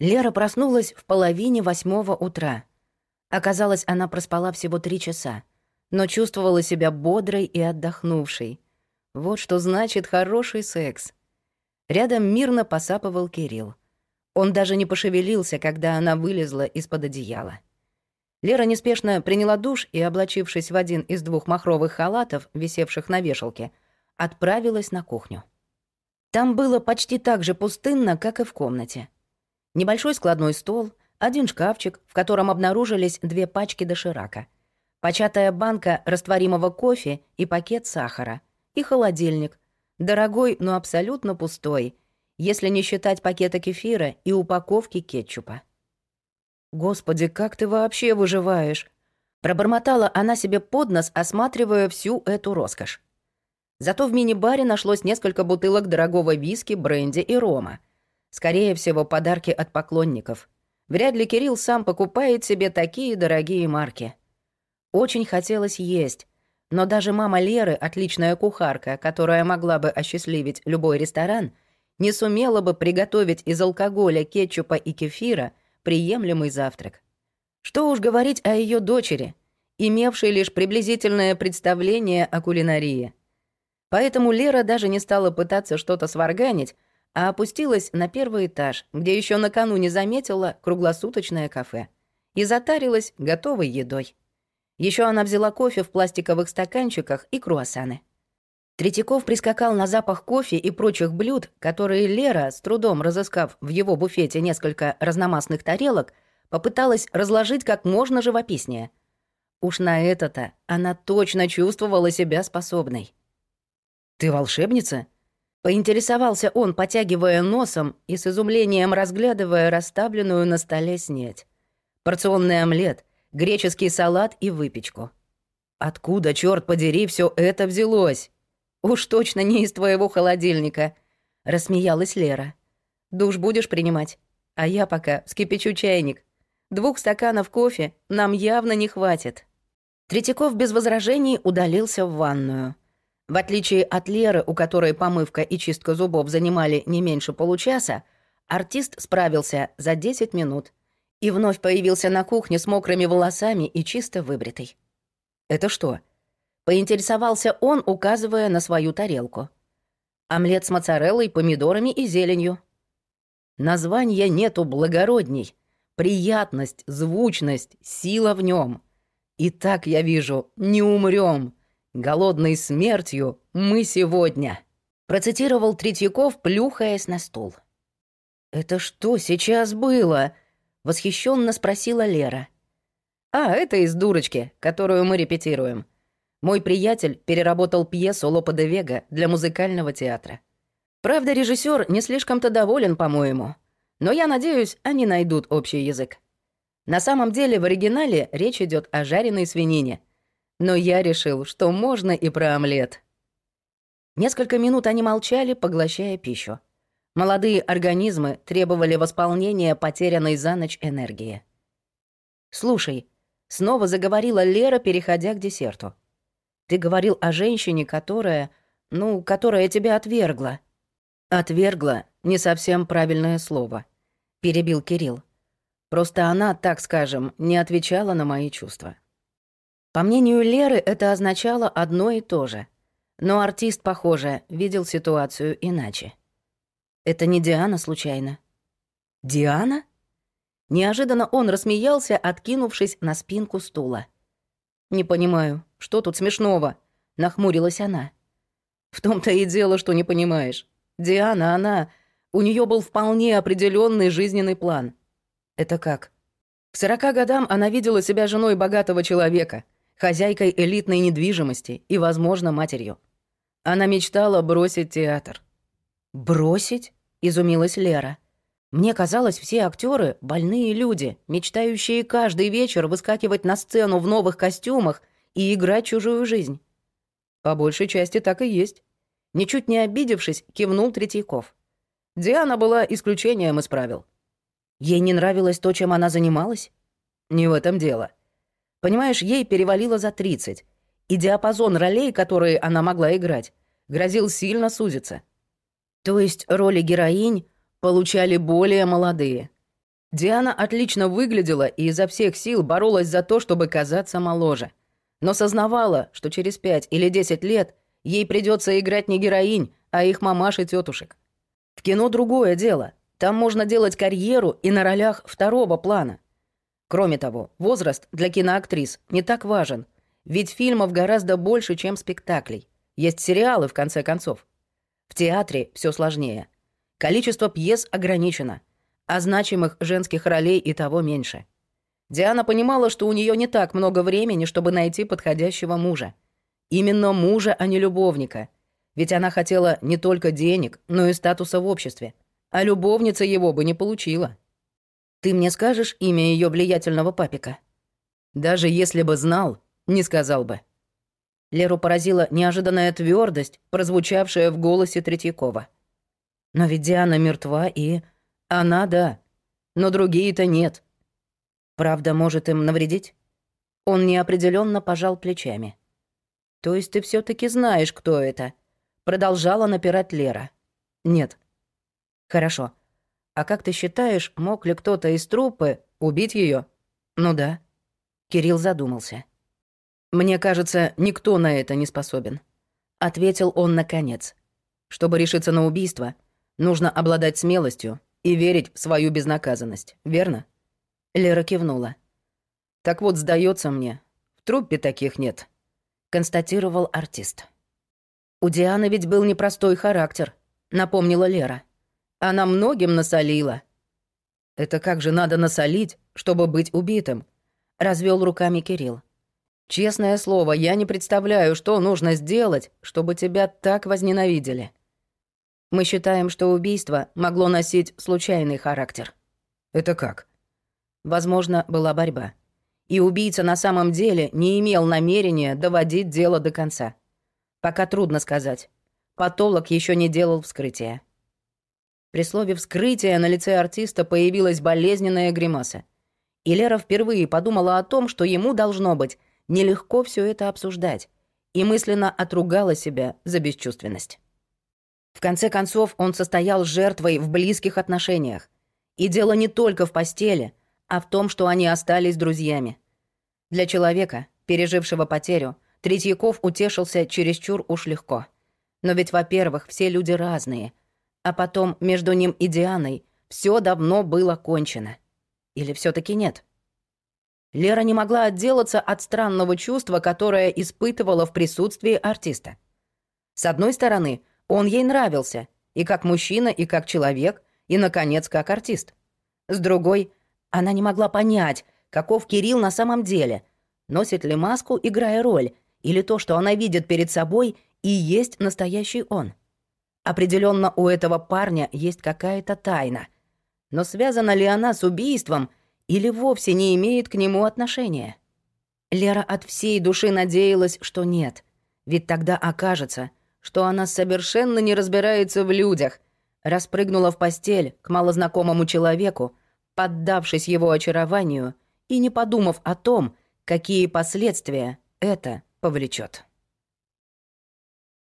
Лера проснулась в половине восьмого утра. Оказалось, она проспала всего три часа, но чувствовала себя бодрой и отдохнувшей. Вот что значит хороший секс. Рядом мирно посапывал Кирилл. Он даже не пошевелился, когда она вылезла из-под одеяла. Лера неспешно приняла душ и, облачившись в один из двух махровых халатов, висевших на вешалке, отправилась на кухню. Там было почти так же пустынно, как и в комнате. Небольшой складной стол, один шкафчик, в котором обнаружились две пачки доширака, початая банка растворимого кофе и пакет сахара, и холодильник, дорогой, но абсолютно пустой, если не считать пакета кефира и упаковки кетчупа. «Господи, как ты вообще выживаешь?» Пробормотала она себе под нос, осматривая всю эту роскошь. Зато в мини-баре нашлось несколько бутылок дорогого виски, бренди и рома — Скорее всего, подарки от поклонников. Вряд ли Кирилл сам покупает себе такие дорогие марки. Очень хотелось есть, но даже мама Леры, отличная кухарка, которая могла бы осчастливить любой ресторан, не сумела бы приготовить из алкоголя, кетчупа и кефира приемлемый завтрак. Что уж говорить о ее дочери, имевшей лишь приблизительное представление о кулинарии. Поэтому Лера даже не стала пытаться что-то сварганить, а опустилась на первый этаж, где еще накануне заметила круглосуточное кафе, и затарилась готовой едой. Еще она взяла кофе в пластиковых стаканчиках и круассаны. Третьяков прискакал на запах кофе и прочих блюд, которые Лера, с трудом разыскав в его буфете несколько разномастных тарелок, попыталась разложить как можно живописнее. Уж на это-то она точно чувствовала себя способной. «Ты волшебница?» Поинтересовался он, потягивая носом и с изумлением разглядывая расставленную на столе снеть. Порционный омлет, греческий салат и выпечку. Откуда, черт подери, все это взялось? Уж точно не из твоего холодильника, рассмеялась Лера. Душ будешь принимать? А я пока вскипячу чайник. Двух стаканов кофе нам явно не хватит. Третьяков без возражений удалился в ванную. В отличие от Леры, у которой помывка и чистка зубов занимали не меньше получаса, артист справился за 10 минут и вновь появился на кухне с мокрыми волосами и чисто выбритый. «Это что?» — поинтересовался он, указывая на свою тарелку. «Омлет с моцареллой, помидорами и зеленью». Названия нету благородней. Приятность, звучность, сила в нем. И так я вижу, не умрем. Голодной смертью мы сегодня», — процитировал Третьяков, плюхаясь на стул. «Это что сейчас было?» — восхищенно спросила Лера. «А, это из дурочки, которую мы репетируем. Мой приятель переработал пьесу Лопа де Вега для музыкального театра. Правда, режиссер не слишком-то доволен, по-моему. Но я надеюсь, они найдут общий язык. На самом деле в оригинале речь идет о жареной свинине — но я решил, что можно и про омлет. Несколько минут они молчали, поглощая пищу. Молодые организмы требовали восполнения потерянной за ночь энергии. «Слушай», — снова заговорила Лера, переходя к десерту. «Ты говорил о женщине, которая... ну, которая тебя отвергла». «Отвергла» — не совсем правильное слово, — перебил Кирилл. «Просто она, так скажем, не отвечала на мои чувства». По мнению Леры, это означало одно и то же. Но артист, похоже, видел ситуацию иначе. Это не Диана случайно. Диана? Неожиданно он рассмеялся, откинувшись на спинку стула. «Не понимаю, что тут смешного?» — нахмурилась она. «В том-то и дело, что не понимаешь. Диана, она... У нее был вполне определенный жизненный план. Это как? К сорока годам она видела себя женой богатого человека — хозяйкой элитной недвижимости и, возможно, матерью. Она мечтала бросить театр. «Бросить?» — изумилась Лера. «Мне казалось, все актеры больные люди, мечтающие каждый вечер выскакивать на сцену в новых костюмах и играть чужую жизнь». «По большей части так и есть». Ничуть не обидевшись, кивнул Третьяков. Диана была исключением из правил. Ей не нравилось то, чем она занималась? Не в этом дело. Понимаешь, ей перевалило за 30, и диапазон ролей, которые она могла играть, грозил сильно сузиться. То есть роли героинь получали более молодые. Диана отлично выглядела и изо всех сил боролась за то, чтобы казаться моложе. Но сознавала, что через пять или десять лет ей придется играть не героинь, а их мамаш и тетушек. В кино другое дело. Там можно делать карьеру и на ролях второго плана. Кроме того, возраст для киноактрис не так важен, ведь фильмов гораздо больше, чем спектаклей. Есть сериалы, в конце концов. В театре все сложнее. Количество пьес ограничено — а значимых женских ролей и того меньше. Диана понимала, что у нее не так много времени, чтобы найти подходящего мужа. Именно мужа, а не любовника. Ведь она хотела не только денег, но и статуса в обществе. А любовница его бы не получила. «Ты мне скажешь имя ее влиятельного папика?» «Даже если бы знал, не сказал бы». Леру поразила неожиданная твердость, прозвучавшая в голосе Третьякова. «Но ведь Диана мертва и...» Она да, но другие-то нет. Правда, может им навредить? Он неопределенно пожал плечами. То есть ты все таки знаешь, кто это? Продолжала напирать Лера. Нет. Хорошо. А как ты считаешь, мог ли кто-то из трупы убить ее? Ну да. Кирилл задумался. Мне кажется, никто на это не способен. Ответил он наконец. Чтобы решиться на убийство, нужно обладать смелостью, и верить в свою безнаказанность, верно?» Лера кивнула. «Так вот, сдается мне, в труппе таких нет», — констатировал артист. «У Дианы ведь был непростой характер», — напомнила Лера. «Она многим насолила». «Это как же надо насолить, чтобы быть убитым?» — развел руками Кирилл. «Честное слово, я не представляю, что нужно сделать, чтобы тебя так возненавидели». Мы считаем, что убийство могло носить случайный характер. Это как? Возможно, была борьба. И убийца на самом деле не имел намерения доводить дело до конца. Пока трудно сказать. Патолог еще не делал вскрытия. При слове «вскрытие» на лице артиста появилась болезненная гримаса. И Лера впервые подумала о том, что ему должно быть нелегко все это обсуждать, и мысленно отругала себя за бесчувственность. В конце концов, он состоял жертвой в близких отношениях. И дело не только в постели, а в том, что они остались друзьями. Для человека, пережившего потерю, Третьяков утешился чересчур уж легко. Но ведь, во-первых, все люди разные. А потом между ним и Дианой все давно было кончено. Или все таки нет? Лера не могла отделаться от странного чувства, которое испытывала в присутствии артиста. С одной стороны — он ей нравился, и как мужчина, и как человек, и, наконец, как артист. С другой, она не могла понять, каков Кирилл на самом деле, носит ли маску, играя роль, или то, что она видит перед собой, и есть настоящий он. Определенно у этого парня есть какая-то тайна. Но связана ли она с убийством или вовсе не имеет к нему отношения? Лера от всей души надеялась, что нет. Ведь тогда окажется — что она совершенно не разбирается в людях, распрыгнула в постель к малознакомому человеку, поддавшись его очарованию и не подумав о том, какие последствия это повлечет.